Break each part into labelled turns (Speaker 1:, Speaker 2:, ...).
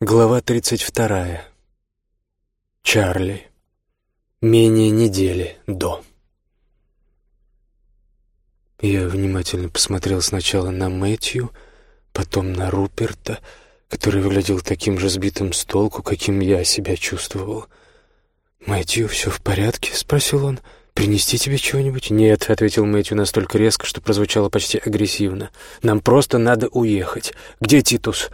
Speaker 1: Глава 32. Чарли. Менее недели до. Я внимательно посмотрел сначала на Мэтью, потом на Руперта, который выглядел таким же сбитым с толку, каким я себя чувствовал. «Мэтью, все в порядке?» — спросил он. «Принести тебе чего-нибудь?» «Нет», — ответил Мэтью настолько резко, что прозвучало почти агрессивно. «Нам просто надо уехать. Где Титус?»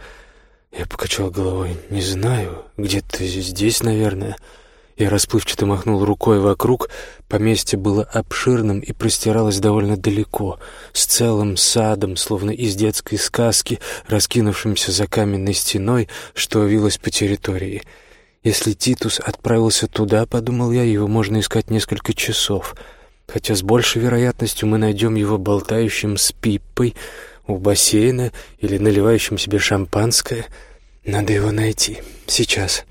Speaker 1: Я покачал головой. «Не знаю. Где-то здесь, наверное». Я расплывчато махнул рукой вокруг. Поместье было обширным и простиралось довольно далеко, с целым садом, словно из детской сказки, раскинувшимся за каменной стеной, что вилось по территории. Если Титус отправился туда, подумал я, его можно искать несколько часов, хотя с большей вероятностью мы найдем его болтающим с Пиппой, у бассейна или наливающим себе шампанское. Надо его найти. Сейчас.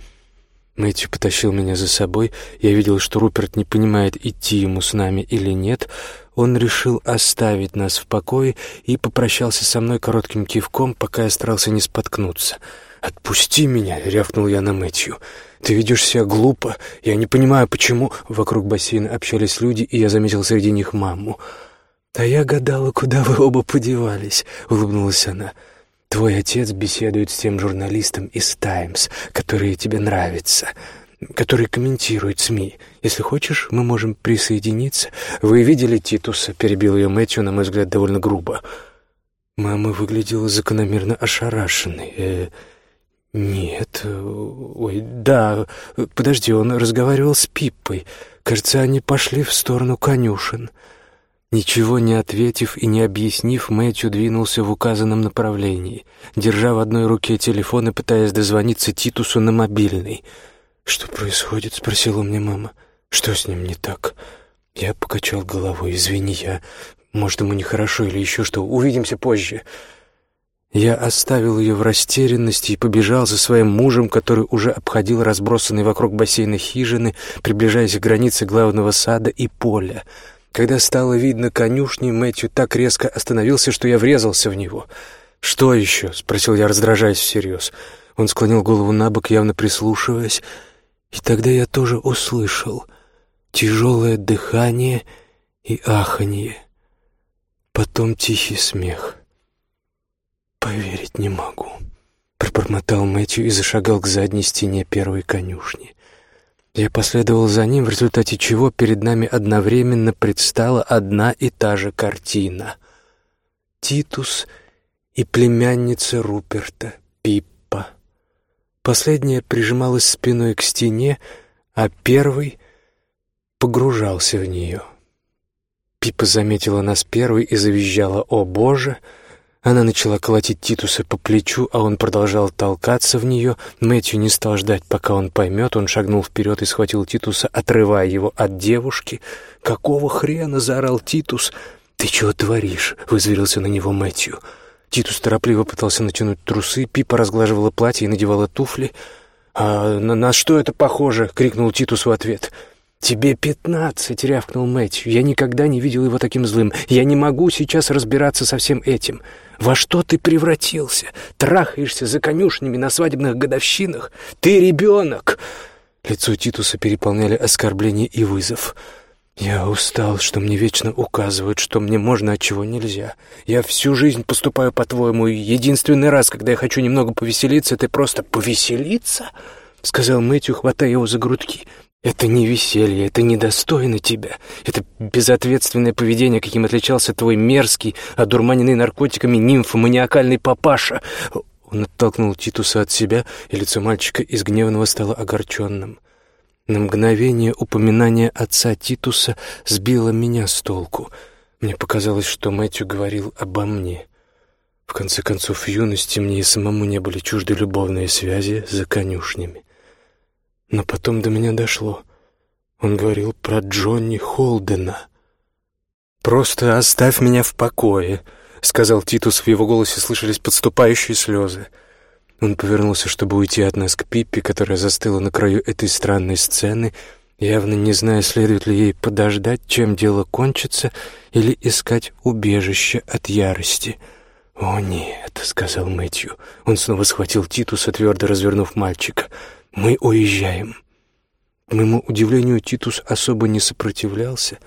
Speaker 1: Мэтью потащил меня за собой. Я видел, что Руперт не понимает, идти ему с нами или нет. Он решил оставить нас в покое и попрощался со мной коротким кивком, пока я старался не споткнуться. «Отпусти меня!» — рявкнул я на Мэтью. «Ты ведешь себя глупо. Я не понимаю, почему...» Вокруг бассейна общались люди, и я заметил среди них маму. «А я гадала, куда вы оба подевались», — улыбнулась она. «Твой отец беседует с тем журналистом из «Таймс», который тебе нравится, который комментирует СМИ. Если хочешь, мы можем присоединиться. Вы видели Титуса?» — перебил ее Мэтью, на мой взгляд, довольно грубо. Мама выглядела закономерно ошарашенной. Э, «Нет, ой, да, подожди, он разговаривал с Пиппой. Кажется, они пошли в сторону конюшен». Ничего не ответив и не объяснив, Мэтью двинулся в указанном направлении, держа в одной руке телефон и пытаясь дозвониться Титусу на мобильный. «Что происходит?» — спросила мне мама. «Что с ним не так?» Я покачал головой. «Извини, я... Может, ему нехорошо или еще что. Увидимся позже». Я оставил ее в растерянности и побежал за своим мужем, который уже обходил разбросанные вокруг бассейна хижины, приближаясь к границе главного сада и поля — когда стало видно конюшни, Мэтью так резко остановился, что я врезался в него. «Что еще?» — спросил я, раздражаясь всерьез. Он склонил голову на бок, явно прислушиваясь, и тогда я тоже услышал тяжелое дыхание и аханье. Потом тихий смех. «Поверить не могу», — пробормотал Мэтью и зашагал к задней стене первой конюшни. Я последовал за ним, в результате чего перед нами одновременно предстала одна и та же картина. Титус и племянница Руперта, Пиппа. Последняя прижималась спиной к стене, а первый погружался в нее. Пиппа заметила нас первой и завизжала «О, Боже!» Она начала колотить Титуса по плечу, а он продолжал толкаться в нее. Мэтью не стал ждать, пока он поймет. Он шагнул вперед и схватил Титуса, отрывая его от девушки. «Какого хрена?» — заорал Титус. «Ты чего творишь?» — вызверился на него Мэтью. Титус торопливо пытался натянуть трусы, Пипа разглаживала платье и надевала туфли. «А на, на что это похоже?» — крикнул Титус в ответ. «Тебе пятнадцать!» — рявкнул Мэтью. «Я никогда не видел его таким злым. Я не могу сейчас разбираться со всем этим. Во что ты превратился? Трахаешься за конюшнями на свадебных годовщинах? Ты ребенок!» Лицо Титуса переполняли оскорбление и вызов. «Я устал, что мне вечно указывают, что мне можно, а чего нельзя. Я всю жизнь поступаю по-твоему, и единственный раз, когда я хочу немного повеселиться, ты просто повеселиться?» — сказал Мэтью, хватая его за грудки. Это не веселье, это недостойно тебя. Это безответственное поведение, каким отличался твой мерзкий, одурманенный наркотиками нимфоманиакальный папаша. Он оттолкнул Титуса от себя, и лицо мальчика из гневного стало огорченным. На мгновение упоминание отца Титуса сбило меня с толку. Мне показалось, что Мэтью говорил обо мне. В конце концов, в юности мне и самому не были чужды любовные связи за конюшнями. Но потом до меня дошло. Он говорил про Джонни Холдена. «Просто оставь меня в покое», — сказал Титус. В его голосе слышались подступающие слезы. Он повернулся, чтобы уйти от нас к Пиппи, которая застыла на краю этой странной сцены, явно не зная, следует ли ей подождать, чем дело кончится, или искать убежище от ярости. «О, нет», — сказал Мэтью. Он снова схватил Титуса, твердо развернув мальчика. «Мы уезжаем». К моему удивлению, Титус особо не сопротивлялся.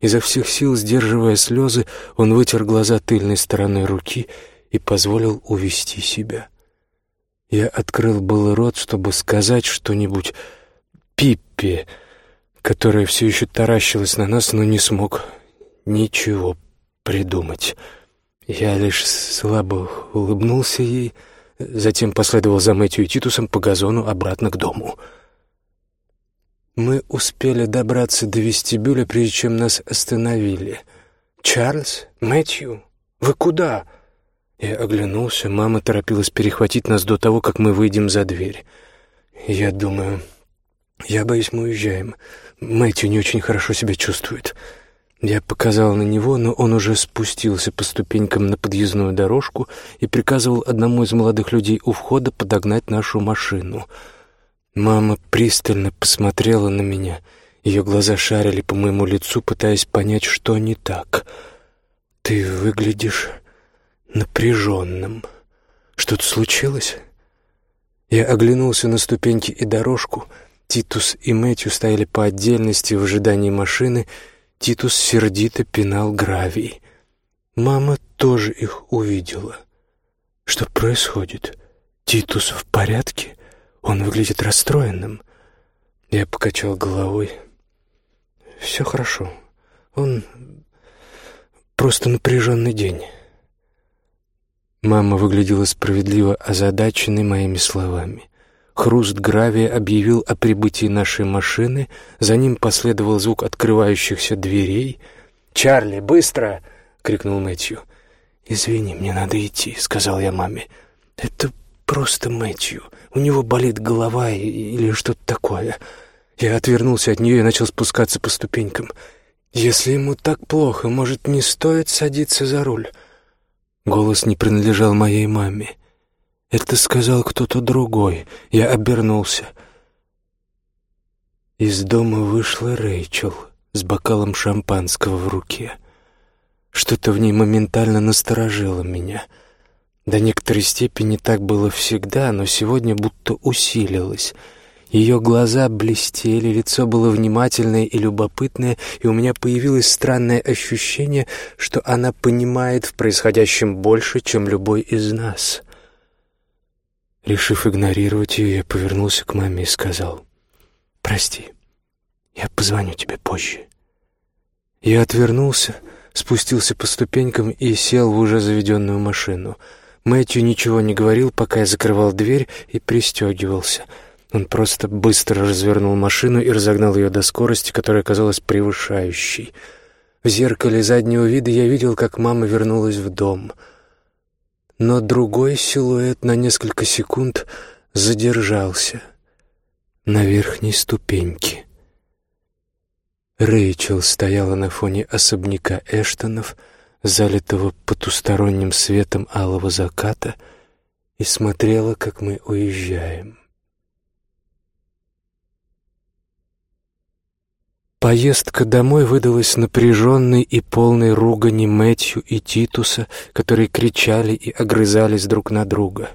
Speaker 1: Изо всех сил, сдерживая слезы, он вытер глаза тыльной стороной руки и позволил увести себя. Я открыл был рот, чтобы сказать что-нибудь Пиппе, которая все еще таращилась на нас, но не смог ничего придумать. Я лишь слабо улыбнулся ей, затем последовал за Мэтью и Титусом по газону обратно к дому. Мы успели добраться до вестибюля, прежде чем нас остановили. «Чарльз? Мэтью? Вы куда?» Я оглянулся, мама торопилась перехватить нас до того, как мы выйдем за дверь. Я думаю, я боюсь, мы уезжаем. Мэтью не очень хорошо себя чувствует. Я показал на него, но он уже спустился по ступенькам на подъездную дорожку и приказывал одному из молодых людей у входа подогнать нашу машину. Мама пристально посмотрела на меня. Ее глаза шарили по моему лицу, пытаясь понять, что не так. «Ты выглядишь напряженным. Что-то случилось?» Я оглянулся на ступеньки и дорожку. Титус и Мэтью стояли по отдельности в ожидании машины. Титус сердито пинал гравий. Мама тоже их увидела. Что происходит? Титус в порядке? Он выглядит расстроенным. Я покачал головой. Все хорошо. Он просто напряженный день. Мама выглядела справедливо озадаченной моими словами. Хруст гравия объявил о прибытии нашей машины, за ним последовал звук открывающихся дверей. «Чарли, быстро!» — крикнул Мэтью. «Извини, мне надо идти», — сказал я маме. «Это просто Мэтью. У него болит голова или что-то такое». Я отвернулся от нее и начал спускаться по ступенькам. «Если ему так плохо, может, не стоит садиться за руль?» Голос не принадлежал моей маме. Это сказал кто-то другой. Я обернулся. Из дома вышла Рэйчел с бокалом шампанского в руке. Что-то в ней моментально насторожило меня. До некоторой степени так было всегда, но сегодня будто усилилось — ее глаза блестели, лицо было внимательное и любопытное, и у меня появилось странное ощущение, что она понимает в происходящем больше, чем любой из нас. Решив игнорировать ее, я повернулся к маме и сказал, «Прости, я позвоню тебе позже». Я отвернулся, спустился по ступенькам и сел в уже заведенную машину. Мэтью ничего не говорил, пока я закрывал дверь и пристегивался — он просто быстро развернул машину и разогнал ее до скорости, которая казалась превышающей. В зеркале заднего вида я видел, как мама вернулась в дом. Но другой силуэт на несколько секунд задержался на верхней ступеньке. Рэйчел стояла на фоне особняка Эштонов, залитого потусторонним светом алого заката, и смотрела, как мы уезжаем. Поездка домой выдалась напряженной и полной ругани Мэтью и Титуса, которые кричали и огрызались друг на друга.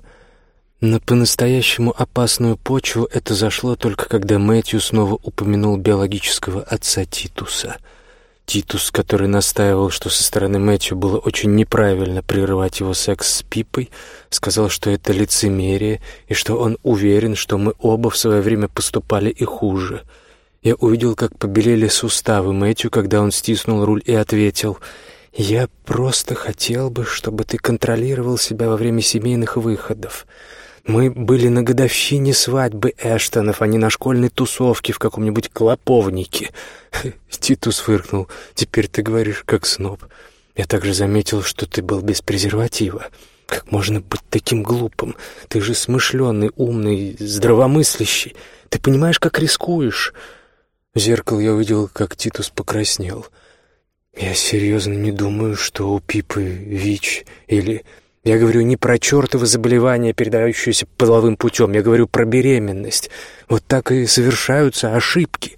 Speaker 1: На по-настоящему опасную почву это зашло только когда Мэтью снова упомянул биологического отца Титуса. Титус, который настаивал, что со стороны Мэтью было очень неправильно прерывать его секс с Пипой, сказал, что это лицемерие и что он уверен, что мы оба в свое время поступали и хуже — я увидел, как побелели суставы Мэтью, когда он стиснул руль и ответил, «Я просто хотел бы, чтобы ты контролировал себя во время семейных выходов. Мы были на годовщине свадьбы Эштонов, а не на школьной тусовке в каком-нибудь клоповнике». Титус фыркнул, «Теперь ты говоришь, как сноб. Я также заметил, что ты был без презерватива». Как можно быть таким глупым? Ты же смышленый, умный, здравомыслящий. Ты понимаешь, как рискуешь?» В зеркало я увидел, как Титус покраснел. Я серьезно не думаю, что у Пипы ВИЧ или... Я говорю не про чертово заболевание, передающееся половым путем, я говорю про беременность. Вот так и совершаются ошибки.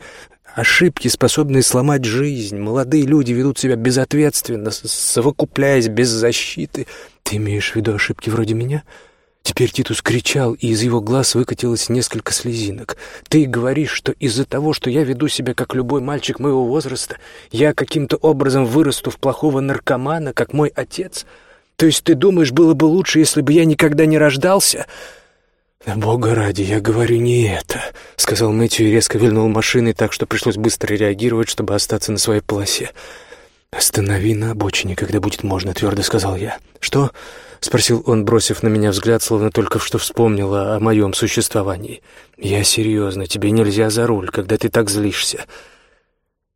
Speaker 1: Ошибки, способные сломать жизнь. Молодые люди ведут себя безответственно, совокупляясь без защиты. Ты имеешь в виду ошибки вроде меня?» Теперь Титус кричал, и из его глаз выкатилось несколько слезинок. «Ты говоришь, что из-за того, что я веду себя как любой мальчик моего возраста, я каким-то образом вырасту в плохого наркомана, как мой отец? То есть ты думаешь, было бы лучше, если бы я никогда не рождался?» «Бога ради, я говорю не это», — сказал Мэтью и резко вильнул машиной так, что пришлось быстро реагировать, чтобы остаться на своей полосе. «Останови на обочине, когда будет можно», — твердо сказал я. «Что?» — спросил он, бросив на меня взгляд, словно только что вспомнил о моем существовании. «Я серьезно, тебе нельзя за руль, когда ты так злишься».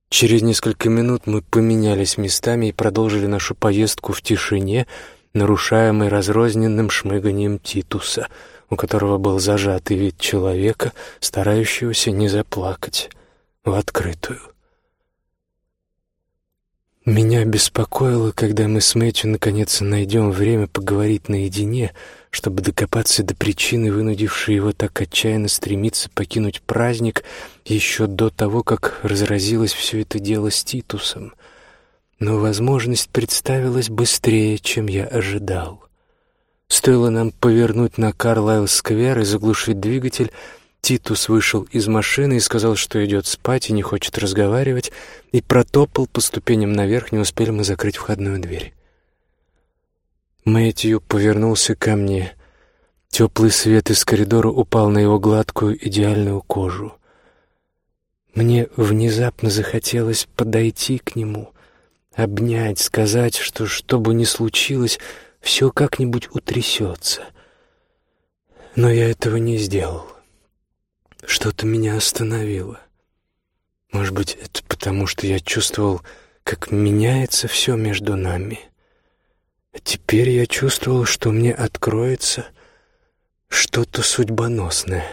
Speaker 1: Через несколько минут мы поменялись местами и продолжили нашу поездку в тишине, нарушаемой разрозненным шмыганием Титуса, у которого был зажатый вид человека, старающегося не заплакать в открытую. Меня беспокоило, когда мы с Мэтью наконец найдем время поговорить наедине, чтобы докопаться до причины, вынудившей его так отчаянно стремиться покинуть праздник еще до того, как разразилось все это дело с Титусом. Но возможность представилась быстрее, чем я ожидал. Стоило нам повернуть на Карлайл-сквер и заглушить двигатель, Титус вышел из машины и сказал, что идет спать и не хочет разговаривать, и протопал по ступеням наверх, не успели мы закрыть входную дверь. Мэтью повернулся ко мне. Теплый свет из коридора упал на его гладкую идеальную кожу. Мне внезапно захотелось подойти к нему, обнять, сказать, что, что бы ни случилось, все как-нибудь утрясется. Но я этого не сделал. Что-то меня остановило. Может быть, это потому, что я чувствовал, как меняется все между нами. А теперь я чувствовал, что мне откроется что-то судьбоносное.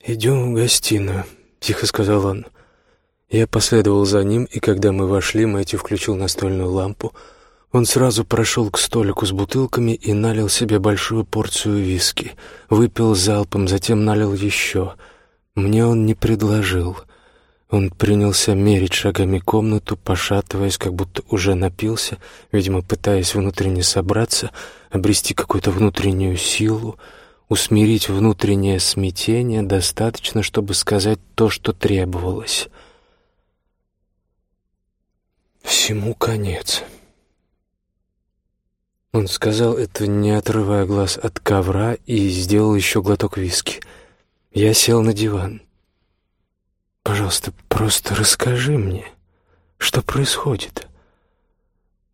Speaker 1: «Идем в гостиную», — тихо сказал он. Я последовал за ним, и когда мы вошли, Мэтью включил настольную лампу. Он сразу прошел к столику с бутылками и налил себе большую порцию виски. Выпил залпом, затем налил еще. Мне он не предложил. Он принялся мерить шагами комнату, пошатываясь, как будто уже напился, видимо, пытаясь внутренне собраться, обрести какую-то внутреннюю силу, усмирить внутреннее смятение достаточно, чтобы сказать то, что требовалось. «Всему конец». Он сказал это, не отрывая глаз от ковра, и сделал еще глоток виски. Я сел на диван. Пожалуйста, просто расскажи мне, что происходит?»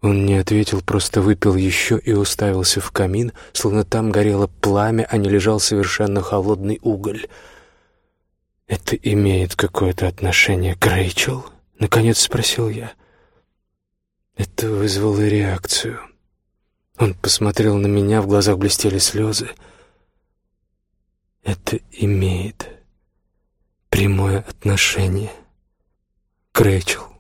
Speaker 1: Он не ответил, просто выпил еще и уставился в камин, словно там горело пламя, а не лежал совершенно холодный уголь. «Это имеет какое-то отношение к Рэйчел?» — наконец спросил я. Это вызвало реакцию. Он посмотрел на меня, в глазах блестели слезы. «Это имеет прямое отношение к Рэйчел.